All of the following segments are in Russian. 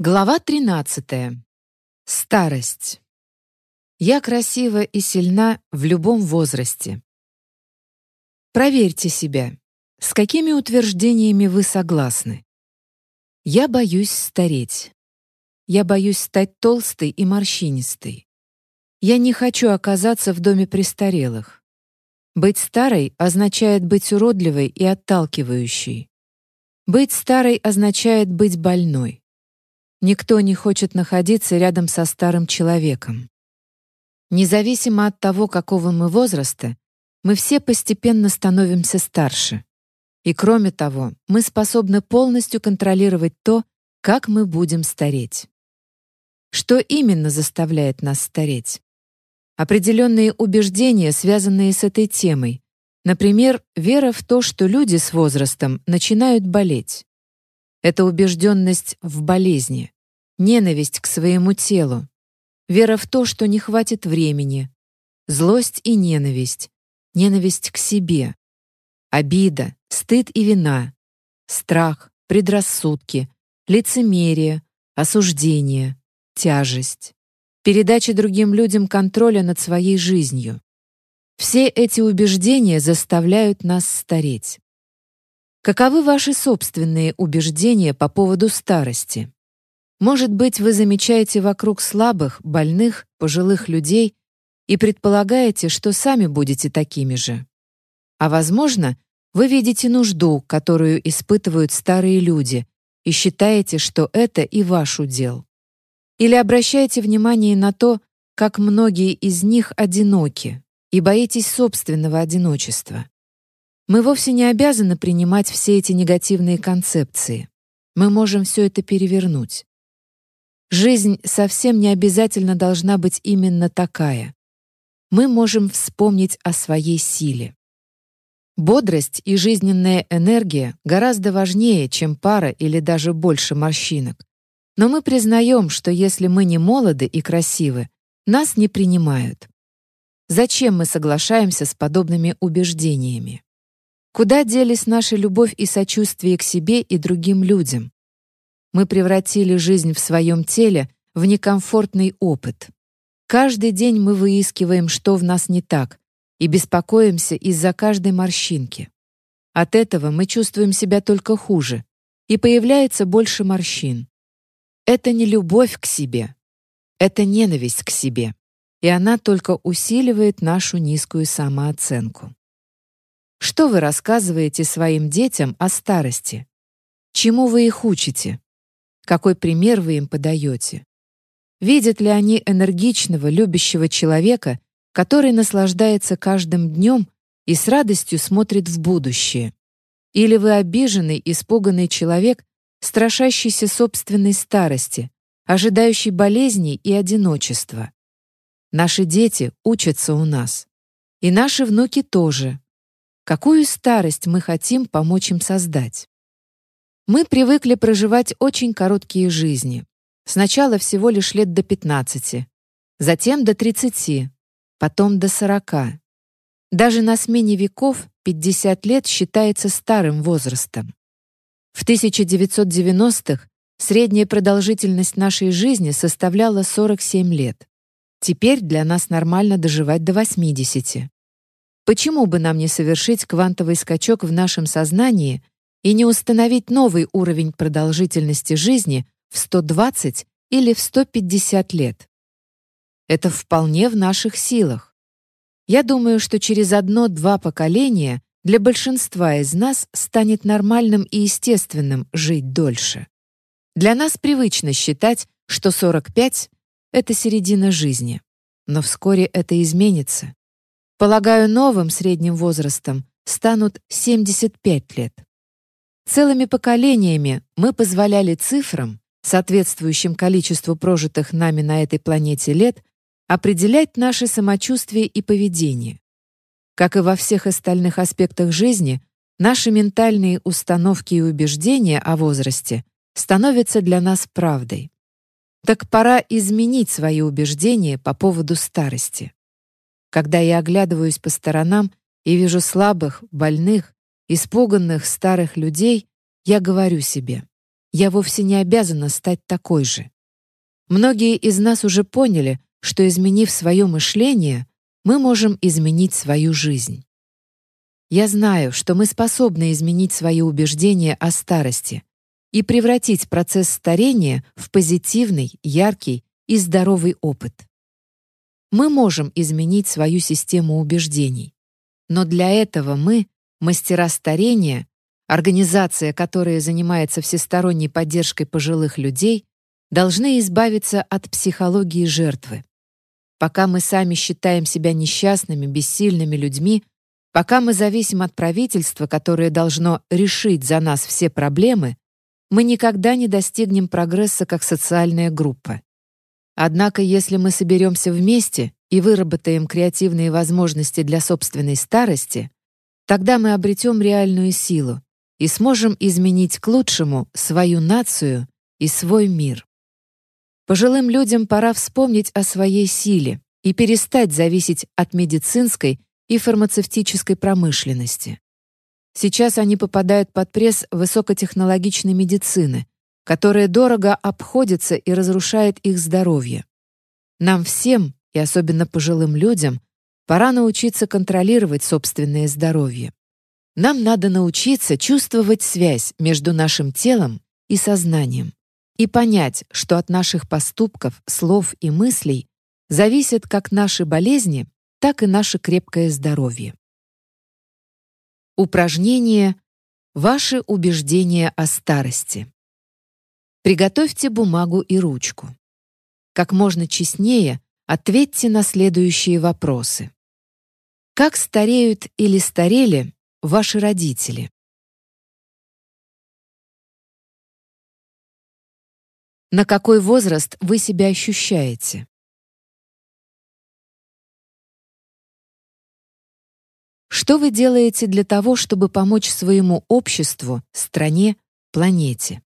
Глава 13. Старость. Я красива и сильна в любом возрасте. Проверьте себя. С какими утверждениями вы согласны? Я боюсь стареть. Я боюсь стать толстой и морщинистой. Я не хочу оказаться в доме престарелых. Быть старой означает быть уродливой и отталкивающей. Быть старой означает быть больной. Никто не хочет находиться рядом со старым человеком. Независимо от того, какого мы возраста, мы все постепенно становимся старше. И кроме того, мы способны полностью контролировать то, как мы будем стареть. Что именно заставляет нас стареть? Определенные убеждения, связанные с этой темой. Например, вера в то, что люди с возрастом начинают болеть. Это убежденность в болезни, ненависть к своему телу, вера в то, что не хватит времени, злость и ненависть, ненависть к себе, обида, стыд и вина, страх, предрассудки, лицемерие, осуждение, тяжесть, передача другим людям контроля над своей жизнью. Все эти убеждения заставляют нас стареть. Каковы ваши собственные убеждения по поводу старости? Может быть, вы замечаете вокруг слабых, больных, пожилых людей и предполагаете, что сами будете такими же. А возможно, вы видите нужду, которую испытывают старые люди, и считаете, что это и ваш удел. Или обращаете внимание на то, как многие из них одиноки, и боитесь собственного одиночества. Мы вовсе не обязаны принимать все эти негативные концепции. Мы можем все это перевернуть. Жизнь совсем не обязательно должна быть именно такая. Мы можем вспомнить о своей силе. Бодрость и жизненная энергия гораздо важнее, чем пара или даже больше морщинок. Но мы признаем, что если мы не молоды и красивы, нас не принимают. Зачем мы соглашаемся с подобными убеждениями? Куда делись наша любовь и сочувствие к себе и другим людям? Мы превратили жизнь в своем теле в некомфортный опыт. Каждый день мы выискиваем, что в нас не так, и беспокоимся из-за каждой морщинки. От этого мы чувствуем себя только хуже, и появляется больше морщин. Это не любовь к себе, это ненависть к себе, и она только усиливает нашу низкую самооценку. Что вы рассказываете своим детям о старости? Чему вы их учите? Какой пример вы им подаете? Видят ли они энергичного, любящего человека, который наслаждается каждым днем и с радостью смотрит в будущее? Или вы обиженный, испуганный человек, страшащийся собственной старости, ожидающий болезней и одиночества? Наши дети учатся у нас. И наши внуки тоже. Какую старость мы хотим помочь им создать? Мы привыкли проживать очень короткие жизни. Сначала всего лишь лет до 15, затем до 30, потом до 40. Даже на смене веков 50 лет считается старым возрастом. В 1990-х средняя продолжительность нашей жизни составляла 47 лет. Теперь для нас нормально доживать до 80. Почему бы нам не совершить квантовый скачок в нашем сознании и не установить новый уровень продолжительности жизни в 120 или в 150 лет? Это вполне в наших силах. Я думаю, что через одно-два поколения для большинства из нас станет нормальным и естественным жить дольше. Для нас привычно считать, что 45 — это середина жизни. Но вскоре это изменится. Полагаю, новым средним возрастом станут 75 лет. Целыми поколениями мы позволяли цифрам, соответствующим количеству прожитых нами на этой планете лет, определять наше самочувствие и поведение. Как и во всех остальных аспектах жизни, наши ментальные установки и убеждения о возрасте становятся для нас правдой. Так пора изменить свои убеждения по поводу старости. Когда я оглядываюсь по сторонам и вижу слабых, больных, испуганных старых людей, я говорю себе, я вовсе не обязана стать такой же. Многие из нас уже поняли, что изменив свое мышление, мы можем изменить свою жизнь. Я знаю, что мы способны изменить свои убеждения о старости и превратить процесс старения в позитивный, яркий и здоровый опыт. Мы можем изменить свою систему убеждений, но для этого мы, мастера старения, организация, которая занимается всесторонней поддержкой пожилых людей, должны избавиться от психологии жертвы. Пока мы сами считаем себя несчастными, бессильными людьми, пока мы зависим от правительства, которое должно решить за нас все проблемы, мы никогда не достигнем прогресса как социальная группа. Однако, если мы соберемся вместе и выработаем креативные возможности для собственной старости, тогда мы обретем реальную силу и сможем изменить к лучшему свою нацию и свой мир. Пожилым людям пора вспомнить о своей силе и перестать зависеть от медицинской и фармацевтической промышленности. Сейчас они попадают под пресс высокотехнологичной медицины, которая дорого обходится и разрушает их здоровье. Нам всем, и особенно пожилым людям, пора научиться контролировать собственное здоровье. Нам надо научиться чувствовать связь между нашим телом и сознанием и понять, что от наших поступков, слов и мыслей зависят как наши болезни, так и наше крепкое здоровье. Упражнение «Ваши убеждения о старости». Приготовьте бумагу и ручку. Как можно честнее ответьте на следующие вопросы. Как стареют или старели ваши родители? На какой возраст вы себя ощущаете? Что вы делаете для того, чтобы помочь своему обществу, стране, планете?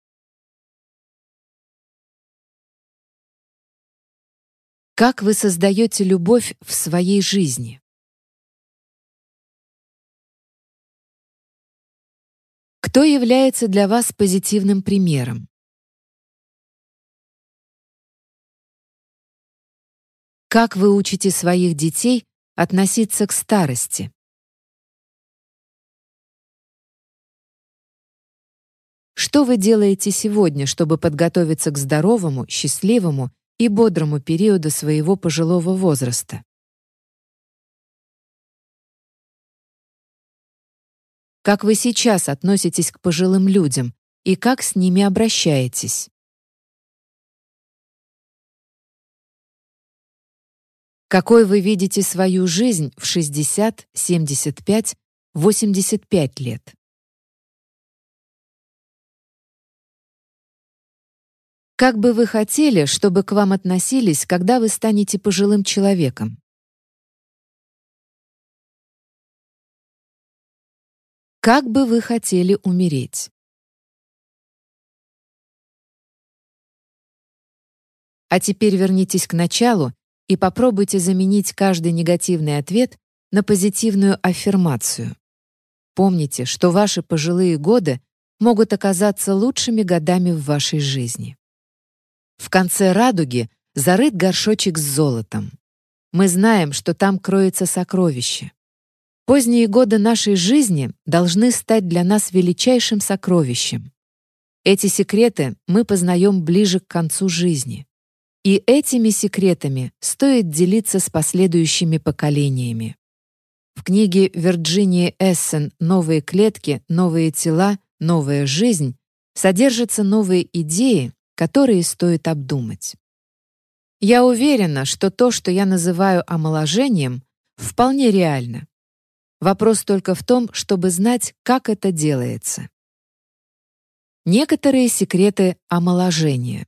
Как вы создаете любовь в своей жизни? Кто является для вас позитивным примером? Как вы учите своих детей относиться к старости? Что вы делаете сегодня, чтобы подготовиться к здоровому, счастливому и бодрому периоду своего пожилого возраста? Как вы сейчас относитесь к пожилым людям и как с ними обращаетесь? Какой вы видите свою жизнь в 60, 75, 85 лет? Как бы вы хотели, чтобы к вам относились, когда вы станете пожилым человеком? Как бы вы хотели умереть? А теперь вернитесь к началу и попробуйте заменить каждый негативный ответ на позитивную аффирмацию. Помните, что ваши пожилые годы могут оказаться лучшими годами в вашей жизни. В конце радуги зарыт горшочек с золотом. Мы знаем, что там кроется сокровище. Поздние годы нашей жизни должны стать для нас величайшим сокровищем. Эти секреты мы познаем ближе к концу жизни. И этими секретами стоит делиться с последующими поколениями. В книге Вирджинии Эссен «Новые клетки, новые тела, новая жизнь» содержатся новые идеи, которые стоит обдумать. Я уверена, что то, что я называю омоложением, вполне реально. Вопрос только в том, чтобы знать, как это делается. Некоторые секреты омоложения.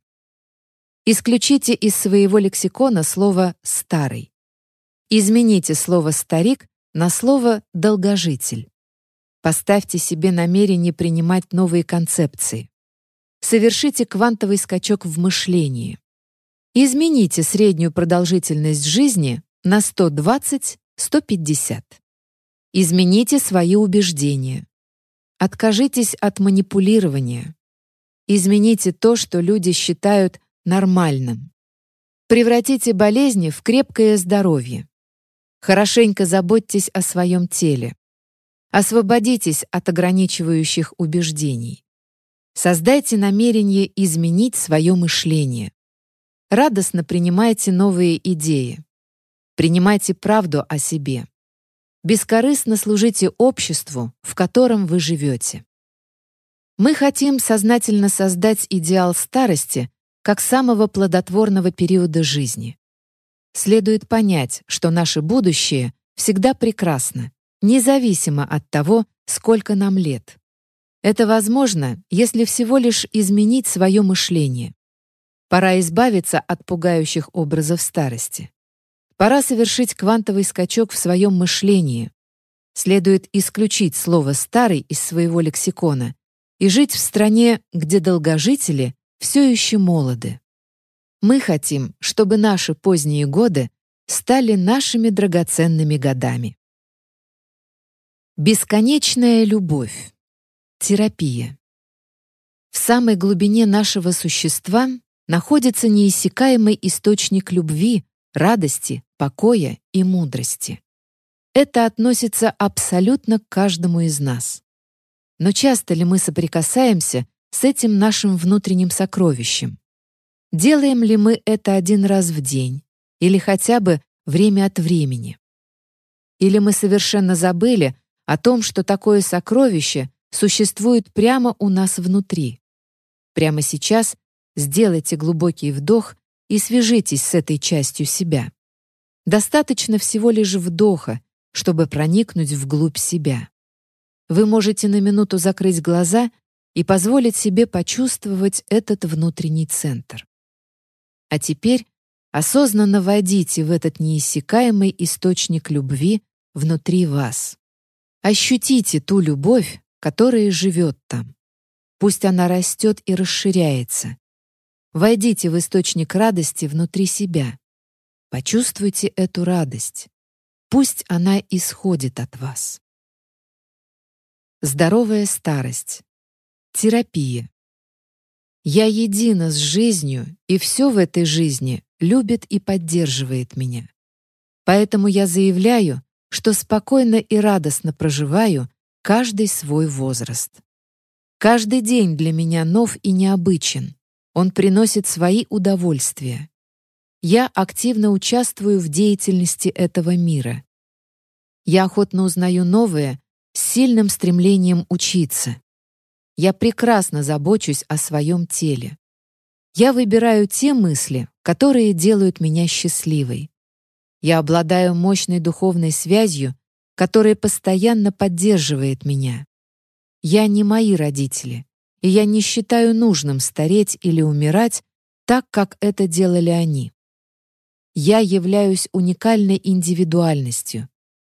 Исключите из своего лексикона слово «старый». Измените слово «старик» на слово «долгожитель». Поставьте себе намерение принимать новые концепции. Совершите квантовый скачок в мышлении. Измените среднюю продолжительность жизни на 120-150. Измените свои убеждения. Откажитесь от манипулирования. Измените то, что люди считают нормальным. Превратите болезни в крепкое здоровье. Хорошенько заботьтесь о своем теле. Освободитесь от ограничивающих убеждений. Создайте намерение изменить свое мышление. Радостно принимайте новые идеи. Принимайте правду о себе. Бескорыстно служите обществу, в котором вы живете. Мы хотим сознательно создать идеал старости как самого плодотворного периода жизни. Следует понять, что наше будущее всегда прекрасно, независимо от того, сколько нам лет. Это возможно, если всего лишь изменить свое мышление. Пора избавиться от пугающих образов старости. Пора совершить квантовый скачок в своем мышлении. Следует исключить слово «старый» из своего лексикона и жить в стране, где долгожители все еще молоды. Мы хотим, чтобы наши поздние годы стали нашими драгоценными годами. Бесконечная любовь. Терапия. В самой глубине нашего существа находится неиссякаемый источник любви, радости, покоя и мудрости. Это относится абсолютно к каждому из нас. Но часто ли мы соприкасаемся с этим нашим внутренним сокровищем? Делаем ли мы это один раз в день или хотя бы время от времени? Или мы совершенно забыли о том, что такое сокровище существует прямо у нас внутри? Прямо сейчас сделайте глубокий вдох и свяжитесь с этой частью себя. Достаточно всего лишь вдоха, чтобы проникнуть вглубь себя. Вы можете на минуту закрыть глаза и позволить себе почувствовать этот внутренний центр. А теперь осознанно войдите в этот неиссякаемый источник любви внутри вас. Ощутите ту любовь, которая живет там. Пусть она растет и расширяется. Войдите в источник радости внутри себя. Почувствуйте эту радость. Пусть она исходит от вас. Здоровая старость. Терапия. Я едина с жизнью, и все в этой жизни любит и поддерживает меня. Поэтому я заявляю, что спокойно и радостно проживаю каждый свой возраст. Каждый день для меня нов и необычен. Он приносит свои удовольствия я активно участвую в деятельности этого мира. Я охотно узнаю новое с сильным стремлением учиться. Я прекрасно забочусь о своем теле. Я выбираю те мысли, которые делают меня счастливой. Я обладаю мощной духовной связью, которая постоянно поддерживает меня. Я не мои родители, и я не считаю нужным стареть или умирать так, как это делали они. Я являюсь уникальной индивидуальностью,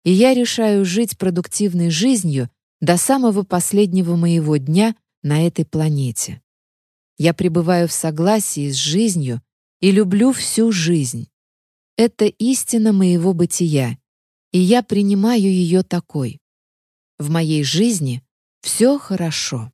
и я решаю жить продуктивной жизнью до самого последнего моего дня на этой планете. Я пребываю в согласии с жизнью и люблю всю жизнь. Это истина моего бытия, и я принимаю ее такой. В моей жизни все хорошо.